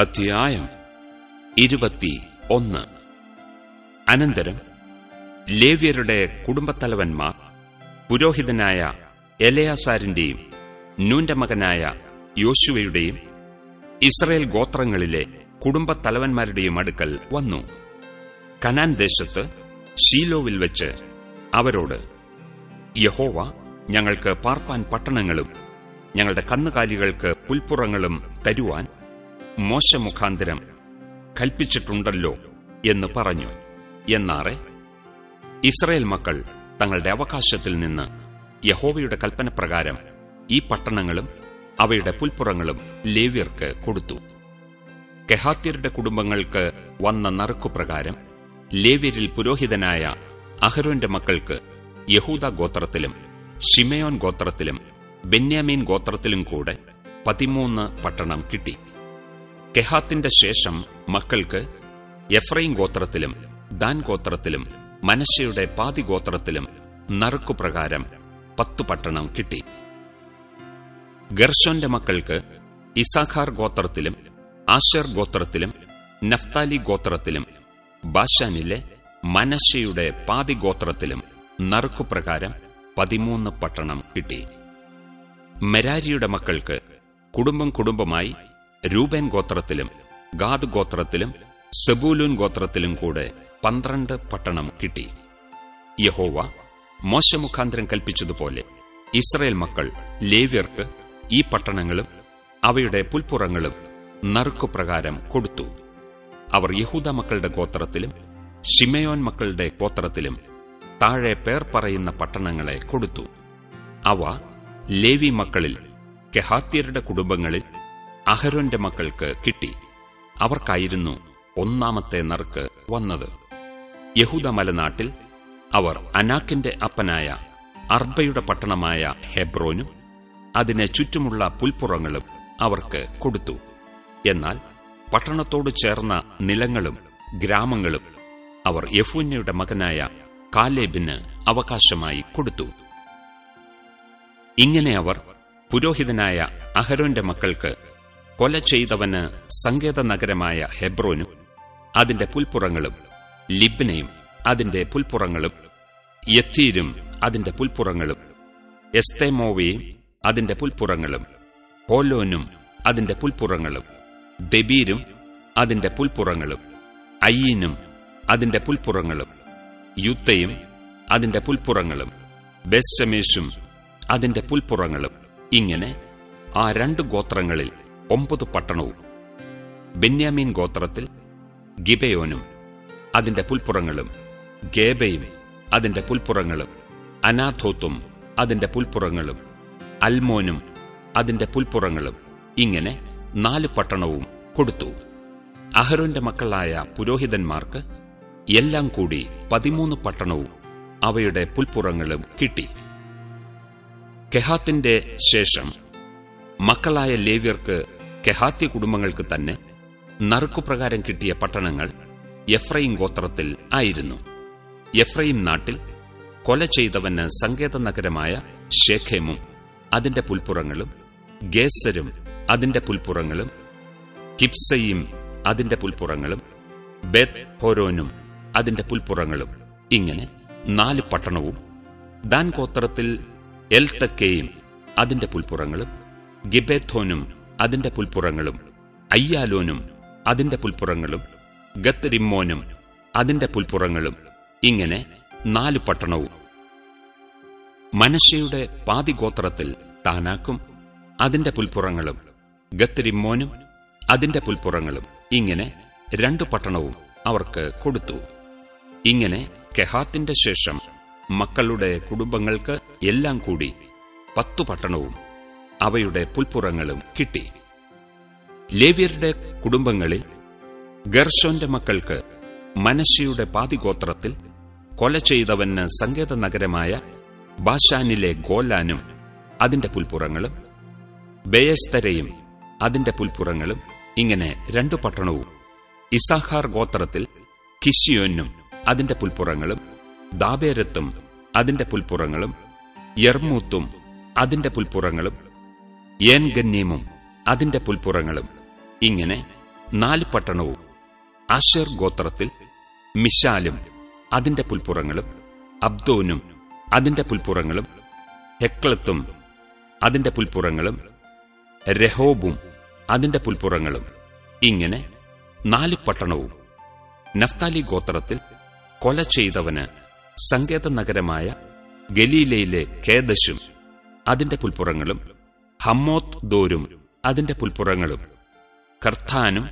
അധ്യായം ഇരുപത്തി ഒന്ന് അനന്തരം ലേവ്യരുടെ കുടുംബത്തലവന്മാർ പുരോഹിതനായ എലയാസാരിന്റെയും നൂന്റെ മകനായ യോശുവയുടെയും ഇസ്രയേൽ ഗോത്രങ്ങളിലെ കുടുംബത്തലവന്മാരുടെയും അടുക്കൽ വന്നു. കനാൻ ദേശത്ത് ഷീലോവിൽ വെച്ച് അവരോട് യഹോവ ഞങ്ങൾക്ക് പാർപ്പാൻ പട്ടണങ്ങളും ഞങ്ങളുടെ കന്നുകാലികൾക്ക് പുൽപ്പുറങ്ങളും തരുവാൻ മോശമുഖാന്തരം കൽപ്പിച്ചിട്ടുണ്ടല്ലോ എന്ന് പറഞ്ഞു. എന്നാറെ ഇസ്രയേൽ മക്കൾ തങ്ങളുടെ അവകാശത്തിൽ നിന്ന് യഹോവയുടെ കൽപ്പനപ്രകാരം ഈ പട്ടണങ്ങളും അവയുടെ പുൽപ്പുറങ്ങളും ലേവ്യർക്ക് കൊടുത്തു. കെഹാത്യരുടെ കുടുംബങ്ങൾക്ക് വന്ന നറുക്കുപ്രകാരം ലേവ്യരിൽ പുരോഹിതനായ അഹരോന്റെ മക്കൾക്ക് യഹൂദ ഗോത്രത്തിലും ഷിമയോൻ ഗോത്രത്തിലും ബെന്യാമീൻ ഗോത്രത്തിലും കൂടെ പതിമൂന്ന് പട്ടണം കിട്ടി. കെഹാത്തിന്റെ ശേഷം മക്കൾക്ക് എഫ്രൈം ഗോത്രത്തിലും ദാൻ ഗോത്രത്തിലും മനശയുടെ പാതി ഗോത്രത്തിലും നറുക്കുപ്രകാരം പത്തു പട്ടണം കിട്ടി. ഗർഷോന്റെ മക്കൾക്ക് ഇസാഖാർ ഗോത്രത്തിലും ആശർ ഗോത്രത്തിലും നഫ്താലി ഗോത്രത്തിലും ബാഷാനിലെ മനശയുടെ പാതി ഗോത്രത്തിലും നറുക്കുപ്രകാരം പതിമൂന്ന് പട്ടണം കിട്ടി. മെരാരിയുടെ മക്കൾക്ക് കുടുംബം കുടുംബമായി രൂപേൻ ഗോത്രത്തിലും ഗാദ് ഗോത്രത്തിലും സെബൂലൂൻ ഗോത്രത്തിലും കൂടെ പന്ത്രണ്ട് പട്ടണം കിട്ടി. യഹോവ മോശമുഖാന്തരം കൽപ്പിച്ചതുപോലെ ഇസ്രയേൽ മക്കൾ ലേവ്യർക്ക് ഈ പട്ടണങ്ങളും അവയുടെ പുൽപ്പുറങ്ങളും നറുക്കുപ്രകാരം കൊടുത്തു. അവർ യഹൂദ മക്കളുടെ ഗോത്രത്തിലും ഷിമയോൻ മക്കളുടെ ഗോത്രത്തിലും താഴെ പേർ പറയുന്ന പട്ടണങ്ങളെ കൊടുത്തു. അവ ലേവി മക്കളിൽ കെഹാത്യരുടെ കുടുംബങ്ങളിൽ അഹരോന്റെ മക്കൾക്ക് കിട്ടി. അവർക്കായിരുന്നു ഒന്നാമത്തെ നറുക്ക് വന്നത്. യഹൂദ മലനാട്ടിൽ അവർ അനാക്കിന്റെ അപ്പനായ അർബയുടെ പട്ടണമായ ഹെബ്രോനും അതിനെ ചുറ്റുമുള്ള പുൽപ്പുറങ്ങളും അവർക്ക് കൊടുത്തു. എന്നാൽ പട്ടണത്തോട് ചേർന്ന നിലങ്ങളും ഗ്രാമങ്ങളും അവർ യഫൂന്യയുടെ മകനായ കാലേബിന് അവകാശമായി കൊടുത്തു. ഇങ്ങനെ അവർ പുരോഹിതനായ അഹരോന്റെ മക്കൾക്ക് കൊല ചെയ്തവന് സങ്കേത നഗരമായ ഹെബ്രോനും അതിന്റെ പുൽപ്പുറങ്ങളും ലിബ്നയും അതിന്റെ പുൽപ്പുറങ്ങളും യത്തീരും അതിന്റെ പുൽപ്പുറങ്ങളും എസ്തേമോവയും അതിന്റെ പുൽപ്പുറങ്ങളും പോലോനും അതിന്റെ പുൽപ്പുറങ്ങളും ദബീരും അതിന്റെ പുൽപ്പുറങ്ങളും അയ്യീനും അതിന്റെ പുൽപ്പുറങ്ങളും യുത്തയും അതിന്റെ പുൽപ്പുറങ്ങളും ബെസ്സമേഷും അതിന്റെ പുൽപ്പുറങ്ങളും. ഇങ്ങനെ ആ രണ്ട് ഗോത്രങ്ങളിൽ ഒമ്പത് പട്ടണവും. ബെന്യാമീൻ ഗോത്രത്തിൽ ഗിബയോനും അതിന്റെ പുൽപ്പുറങ്ങളും ഗേബയും അതിന്റെ പുൽപ്പുറങ്ങളും അനാഥോത്തും അതിന്റെ പുൽപ്പുറങ്ങളും അൽമോനും അതിന്റെ പുൽപ്പുറങ്ങളും ഇങ്ങനെ നാല് പട്ടണവും കൊടുത്തു. അഹരോന്റെ മക്കളായ പുരോഹിതന്മാർക്ക് എല്ലാം കൂടി പതിമൂന്ന് പട്ടണവും അവയുടെ പുൽപ്പുറങ്ങളും കിട്ടി. കെഹാത്തിന്റെ ശേഷം മക്കളായ ലേവ്യർക്ക് കെഹാത്യ കുടുംബങ്ങൾക്ക് തന്നെ നറുക്കുപ്രകാരം കിട്ടിയ പട്ടണങ്ങൾ എഫ്രൈം ഗോത്രത്തിൽ ആയിരുന്നു. എഫ്രൈം നാട്ടിൽ കൊല ചെയ്തവന് സങ്കേത നഗരമായ ഷേഖേമും അതിന്റെ പുൽപ്പുറങ്ങളും ഗേസരും അതിന്റെ പുൽപ്പുറങ്ങളും കിപ്സയും അതിന്റെ പുൽപ്പുറങ്ങളും ബെത് ഹോരോനും അതിന്റെ പുൽപ്പുറങ്ങളും. ഇങ്ങനെ നാല് പട്ടണവും ദാൻ ഗോത്രത്തിൽ എൽത്തക്കയും അതിന്റെ പുൽപ്പുറങ്ങളും ഗിബേഥോനും അതിന്റെ പുൽപ്പുറങ്ങളും അയ്യാലോനും അതിന്റെ പുൽപ്പുറങ്ങളും ഗത്ത് റിമ്മോനും അതിന്റെ പുൽപ്പുറങ്ങളും ഇങ്ങനെ നാല് പട്ടണവും. മനശയുടെ പാതിഗോത്രത്തിൽ താനാക്കും അതിന്റെ പുൽപ്പുറങ്ങളും ഗത്ത് റിമ്മോനും അതിന്റെ പുൽപ്പുറങ്ങളും ഇങ്ങനെ രണ്ടു പട്ടണവും അവർക്ക് കൊടുത്തു. ഇങ്ങനെ കെഹാത്തിന്റെ ശേഷം മക്കളുടെ കുടുംബങ്ങൾക്ക് എല്ലാം കൂടി പത്തു പട്ടണവും അവയുടെ പുൽപ്പുറങ്ങളും കിട്ടി. ലേവ്യരുടെ കുടുംബങ്ങളിൽ ഗർഷോന്റെ മക്കൾക്ക് മനശിയുടെ പാതിഗോത്രത്തിൽ കൊല ചെയ്തവന് സങ്കേത നഗരമായ ബാഷാനിലെ ഗോലാനും അതിന്റെ പുൽപ്പുറങ്ങളും ബേയസ്തരയും അതിന്റെ പുൽപ്പുറങ്ങളും ഇങ്ങനെ രണ്ടു പട്ടണവും ഇസാഹാർ ഗോത്രത്തിൽ കിഷിയോനും അതിന്റെ പുൽപ്പുറങ്ങളും ദാബേരത്തും അതിന്റെ പുൽപ്പുറങ്ങളും യർമൂത്തും അതിന്റെ പുൽപ്പുറങ്ങളും ഏൻഗന്നീമും അതിന്റെ പുൽപ്പുറങ്ങളും. ഇങ്ങനെ നാല് പട്ടണവും അഷർ ഗോത്രത്തിൽ മിഷാലും അതിന്റെ പുൽപ്പുറങ്ങളും അബ്ദോനും അതിന്റെ പുൽപ്പുറങ്ങളും ഹെക്ലത്തും അതിന്റെ പുൽപ്പുറങ്ങളും രഹോബും അതിന്റെ പുൽപ്പുറങ്ങളും. ഇങ്ങനെ നാല് പട്ടണവും. നഫ്താലി ഗോത്രത്തിൽ കൊല ചെയ്തവന് സങ്കേത നഗരമായ ഗലീലയിലെ കേദശും അതിന്റെ പുൽപ്പുറങ്ങളും ഹമ്മോത്ത് ദോരും അതിന്റെ പുൽപ്പുറങ്ങളും. കർത്താനും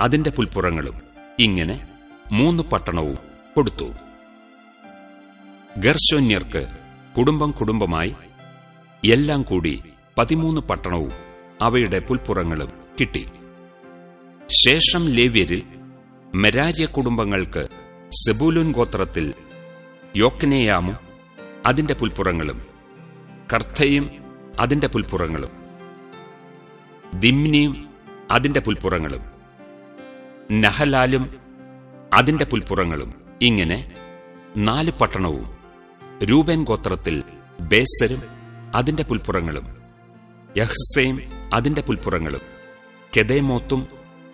അതിന്റെ പുൽപ്പുറങ്ങളും. ഇങ്ങനെ മൂന്ന് പട്ടണവും കൊടുത്തു. ഗർശോന്യർക്ക് കുടുംബം കുടുംബമായി എല്ലാം കൂടി പതിമൂന്ന് പട്ടണവും അവയുടെ പുൽപ്പുറങ്ങളും കിട്ടി. ശേഷം ലേവ്യരിൽ മെരാര്യ കുടുംബങ്ങൾക്ക് സെബൂലുൻ ഗോത്രത്തിൽ യോക്കനേയാമും അതിന്റെ പുൽപ്പുറങ്ങളും കർത്തയും അതിന്റെ പുൽപ്പുറങ്ങളും. ദിമ്നിയും അതിന്റെ പുൽപ്പുറങ്ങളും. നഹലാലും അതിന്റെ പുൽപ്പുറങ്ങളും. ഇങ്ങനെ നാല് പട്ടണവും രൂപൻ ഗോത്രത്തിൽ ബേസരും അതിന്റെ പുൽപ്പുറങ്ങളും. യഹ്സയും അതിന്റെ പുൽപ്പുറങ്ങളും. കെദേമോത്തും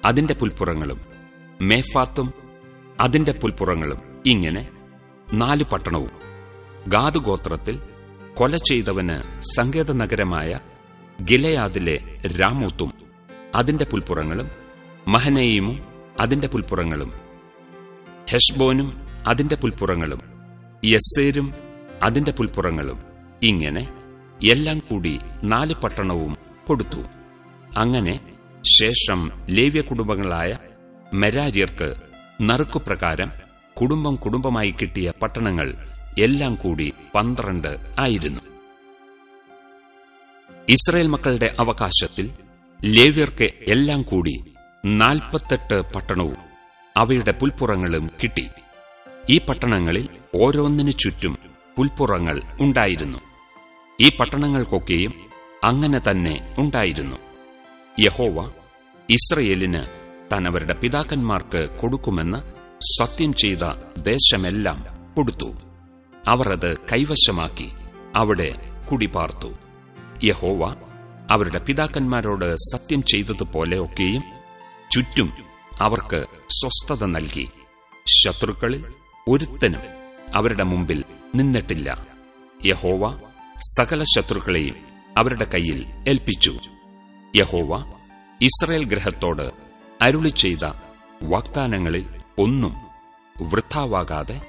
അതിന്റെ പുൽപ്പുറങ്ങളും. മേഫാത്തും അതിന്റെ പുൽപ്പുറങ്ങളും. ഇങ്ങനെ നാല് പട്ടണവും. ഗാദ് ഗോത്രത്തിൽ കൊല ചെയ്തവന് സങ്കേത നഗരമായ ഗിലയാദിലെ രാമൂത്തും അതിന്റെ പുൽപ്പുറങ്ങളും മഹനയീമും അതിന്റെ പുൽപ്പുറങ്ങളും ഹെഷ്ബോനും അതിന്റെ പുൽപ്പുറങ്ങളും യസ്സേരും അതിന്റെ പുൽപ്പുറങ്ങളും ഇങ്ങനെ എല്ലാം കൂടി നാല് പട്ടണവും കൊടുത്തു. അങ്ങനെ ശേഷം ലേവ്യ കുടുംബങ്ങളായ മെരാര്യർക്ക് നറുക്കുപ്രകാരം കുടുംബം കുടുംബമായി കിട്ടിയ പട്ടണങ്ങൾ എല്ലാം കൂടി പന്ത്രണ്ട് ആയിരുന്നു. ഇസ്രയേൽ മക്കളുടെ അവകാശത്തിൽ ലേവ്യർക്ക് എല്ലാം കൂടി നാൽപ്പത്തെട്ട് പട്ടണവും അവയുടെ പുൽപ്പുറങ്ങളും കിട്ടി. ഈ പട്ടണങ്ങളിൽ ഓരോന്നിനു ചുറ്റും പുൽപ്പുറങ്ങൾ ഉണ്ടായിരുന്നു. ഈ പട്ടണങ്ങൾക്കൊക്കെയും അങ്ങനെ തന്നെ ഉണ്ടായിരുന്നു. യഹോവ ഇസ്രയേലിന് തനവരുടെ പിതാക്കന്മാർക്ക് കൊടുക്കുമെന്ന് സത്യം ചെയ്ത ദേശമെല്ലാം കൊടുത്തു. അവർ അത് കൈവശമാക്കി അവിടെ കുടിപാർത്തു. യഹോവ അവരുടെ പിതാക്കന്മാരോട് സത്യം ചെയ്തതുപോലെ ഒക്കെയും ചുറ്റും അവർക്ക് സ്വസ്ഥത നൽകി. ശത്രുക്കളിൽ ഒരുത്തനും അവരുടെ മുമ്പിൽ നിന്നിട്ടില്ല. യഹോവ സകല ശത്രുക്കളെയും അവരുടെ കയ്യിൽ ഏൽപ്പിച്ചു. യഹോവ ഇസ്രയേൽ ഗ്രഹത്തോട് അരുളി ചെയ്ത വാഗ്ദാനങ്ങളിൽ ഒന്നും വൃത്താവാകാതെ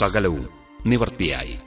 സകലവും നിവർത്തിയായി